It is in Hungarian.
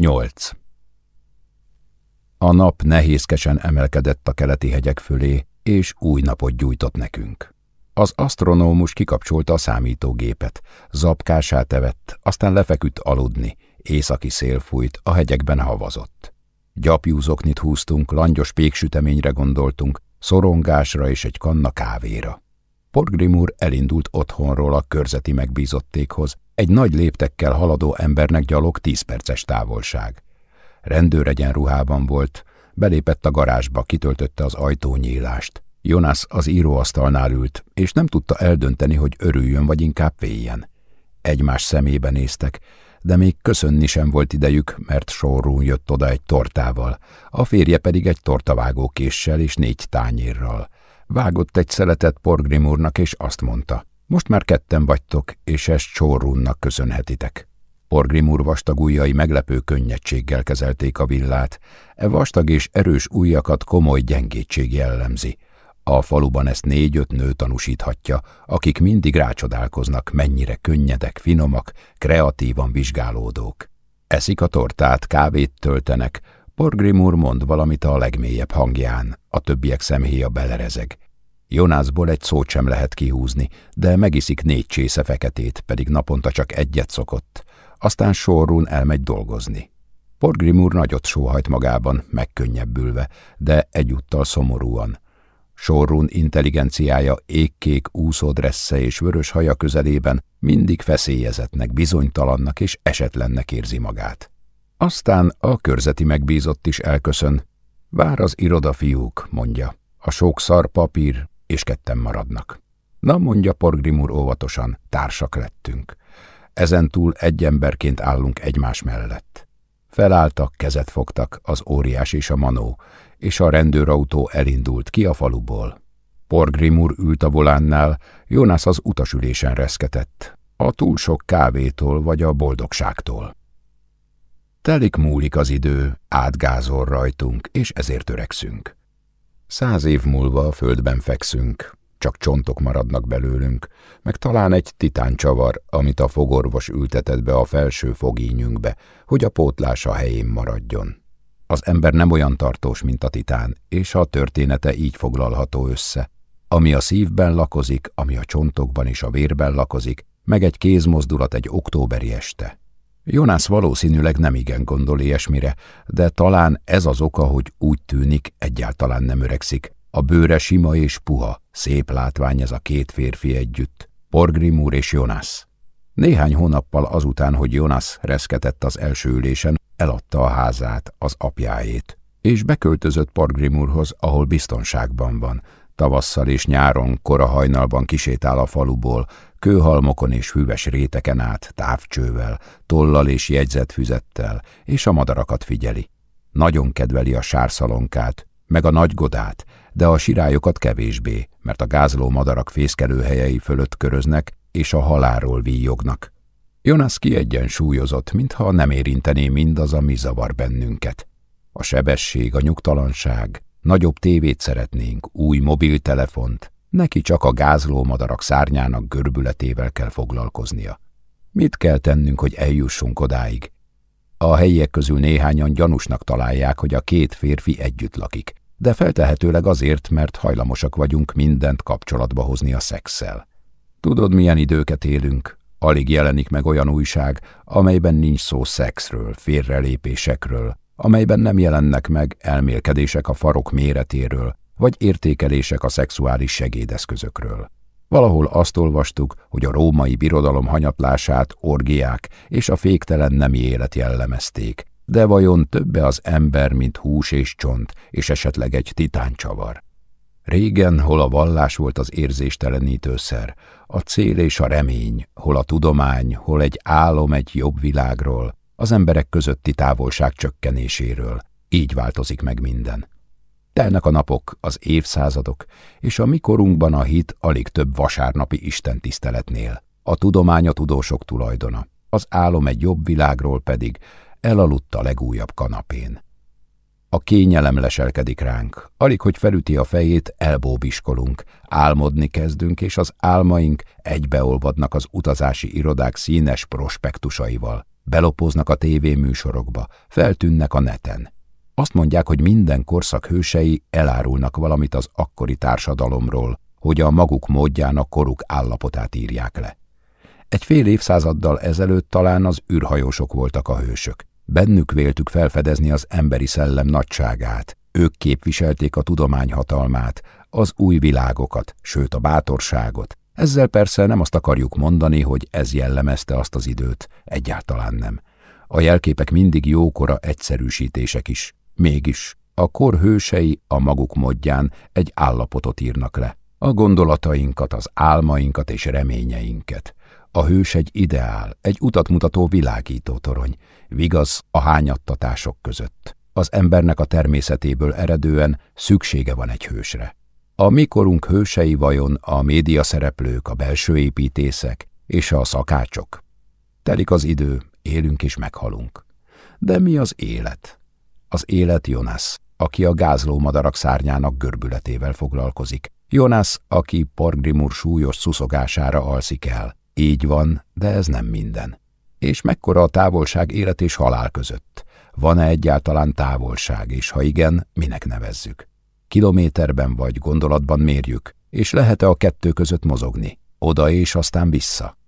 8. A nap nehézkesen emelkedett a keleti hegyek fölé, és új napot gyújtott nekünk. Az asztronómus kikapcsolta a számítógépet, zapkását evett, aztán lefeküdt aludni, északi szél fújt, a hegyekben havazott. Gyapjúzoknit húztunk, langyos péksüteményre gondoltunk, szorongásra és egy kanna kávéra. Portgrimur elindult otthonról a körzeti megbízottékhoz, egy nagy léptekkel haladó embernek gyalog tíz perces távolság. Rendőregyen ruhában volt, belépett a garázsba, kitöltötte az ajtónyílást. Jonas az íróasztalnál ült, és nem tudta eldönteni, hogy örüljön vagy inkább féljen. Egymás szemébe néztek, de még köszönni sem volt idejük, mert sorrún jött oda egy tortával, a férje pedig egy tortavágókéssel és négy tányérral. Vágott egy szeletet Porgrim úrnak, és azt mondta, most már ketten vagytok, és ezt sorrúnnak köszönhetitek. Porgrim úr vastag ujjai meglepő könnyedséggel kezelték a villát, e vastag és erős ujjakat komoly gyengétség jellemzi. A faluban ezt négy-öt nő tanúsíthatja, akik mindig rácsodálkoznak, mennyire könnyedek, finomak, kreatívan vizsgálódók. Eszik a tortát, kávét töltenek, Porgrimur mond valamit a legmélyebb hangján, a többiek szemhéja belerezeg. Jonászból egy szót sem lehet kihúzni, de megiszik négy csésze feketét, pedig naponta csak egyet szokott. Aztán sorrún elmegy dolgozni. Porgrimur nagyot sóhajt magában, megkönnyebbülve, de egyúttal szomorúan. Sorrún intelligenciája égkék úszódressze és vörös haja közelében mindig feszélyezetnek, bizonytalannak és esetlennek érzi magát. Aztán a körzeti megbízott is elköszön. Vár az iroda fiúk, mondja. A sok szar papír, és ketten maradnak. Na, mondja Porgrimur óvatosan, társak lettünk. Ezentúl egy emberként állunk egymás mellett. Felálltak, kezet fogtak, az óriás és a manó, és a rendőrautó elindult ki a faluból. Porgrimur ült a volánnál, Jonas az utasülésen reszketett, a túl sok kávétól vagy a boldogságtól. Telik múlik az idő, átgázol rajtunk, és ezért törekszünk. Száz év múlva a földben fekszünk, csak csontok maradnak belőlünk, meg talán egy titán csavar, amit a fogorvos ültetett be a felső fogínyünkbe, hogy a pótlása helyén maradjon. Az ember nem olyan tartós, mint a titán, és a története így foglalható össze. Ami a szívben lakozik, ami a csontokban és a vérben lakozik, meg egy kézmozdulat egy októberi este. Jonász valószínűleg nem igen gondol ilyesmire, de talán ez az oka, hogy úgy tűnik, egyáltalán nem öregszik. A bőre sima és puha, szép látvány ez a két férfi együtt, Porgrimúr és Jonász. Néhány hónappal azután, hogy Jonas reszketett az első ülésen, eladta a házát, az apjáét, és beköltözött Porgrimurhoz, ahol biztonságban van. Tavasszal és nyáron, kora hajnalban kisétál a faluból, kőhalmokon és füves réteken át, távcsővel, tollal és jegyzetfüzettel, és a madarakat figyeli. Nagyon kedveli a sárszalonkát, meg a nagygodát, de a sirályokat kevésbé, mert a gázló madarak fészkelőhelyei fölött köröznek, és a halálról víjognak. Jonas kiegyensúlyozott, mintha nem érintené mindaz, ami zavar bennünket. A sebesség, a nyugtalanság, nagyobb tévét szeretnénk, új mobiltelefont, neki csak a gázló madarak szárnyának görbületével kell foglalkoznia. Mit kell tennünk, hogy eljussunk odáig? A helyiek közül néhányan gyanúsnak találják, hogy a két férfi együtt lakik, de feltehetőleg azért, mert hajlamosak vagyunk mindent kapcsolatba hozni a szexszel. Tudod, milyen időket élünk? Alig jelenik meg olyan újság, amelyben nincs szó szexről, félrelépésekről, amelyben nem jelennek meg elmélkedések a farok méretéről, vagy értékelések a szexuális segédeszközökről. Valahol azt olvastuk, hogy a római birodalom hanyatlását orgiák és a féktelen nemi élet jellemezték, de vajon többe az ember, mint hús és csont, és esetleg egy titáncsavar? Régen, hol a vallás volt az érzéstelenítőszer, a cél és a remény, hol a tudomány, hol egy álom egy jobb világról, az emberek közötti távolság csökkenéséről. Így változik meg minden. Telnek a napok, az évszázadok, és a mikorunkban a hit alig több vasárnapi istentiszteletnél. A tudomány a tudósok tulajdona, az álom egy jobb világról pedig elaludt a legújabb kanapén. A kényelem leselkedik ránk, alig hogy felüti a fejét, elbóbiskolunk, álmodni kezdünk, és az álmaink egybeolvadnak az utazási irodák színes prospektusaival. belopóznak a tévéműsorokba, feltűnnek a neten. Azt mondják, hogy minden korszak hősei elárulnak valamit az akkori társadalomról, hogy a maguk módján a koruk állapotát írják le. Egy fél évszázaddal ezelőtt talán az űrhajósok voltak a hősök. Bennük véltük felfedezni az emberi szellem nagyságát, ők képviselték a tudomány hatalmát, az új világokat, sőt a bátorságot. Ezzel persze nem azt akarjuk mondani, hogy ez jellemezte azt az időt, egyáltalán nem. A jelképek mindig jókora egyszerűsítések is. Mégis, a kor hősei a maguk módján egy állapotot írnak le. A gondolatainkat, az álmainkat és reményeinket. A hős egy ideál, egy utatmutató világító torony, vigaz a hányattatások között. Az embernek a természetéből eredően szüksége van egy hősre. A mikorunk hősei vajon a média szereplők, a belső építészek és a szakácsok? Telik az idő, élünk és meghalunk. De mi az élet? Az élet Jonas, aki a gázló madarak szárnyának görbületével foglalkozik. Jonas, aki Porgrimur súlyos szuszogására alszik el. Így van, de ez nem minden. És mekkora a távolság élet és halál között? Van-e egyáltalán távolság, és ha igen, minek nevezzük? Kilométerben vagy gondolatban mérjük, és lehet-e a kettő között mozogni? Oda és aztán vissza?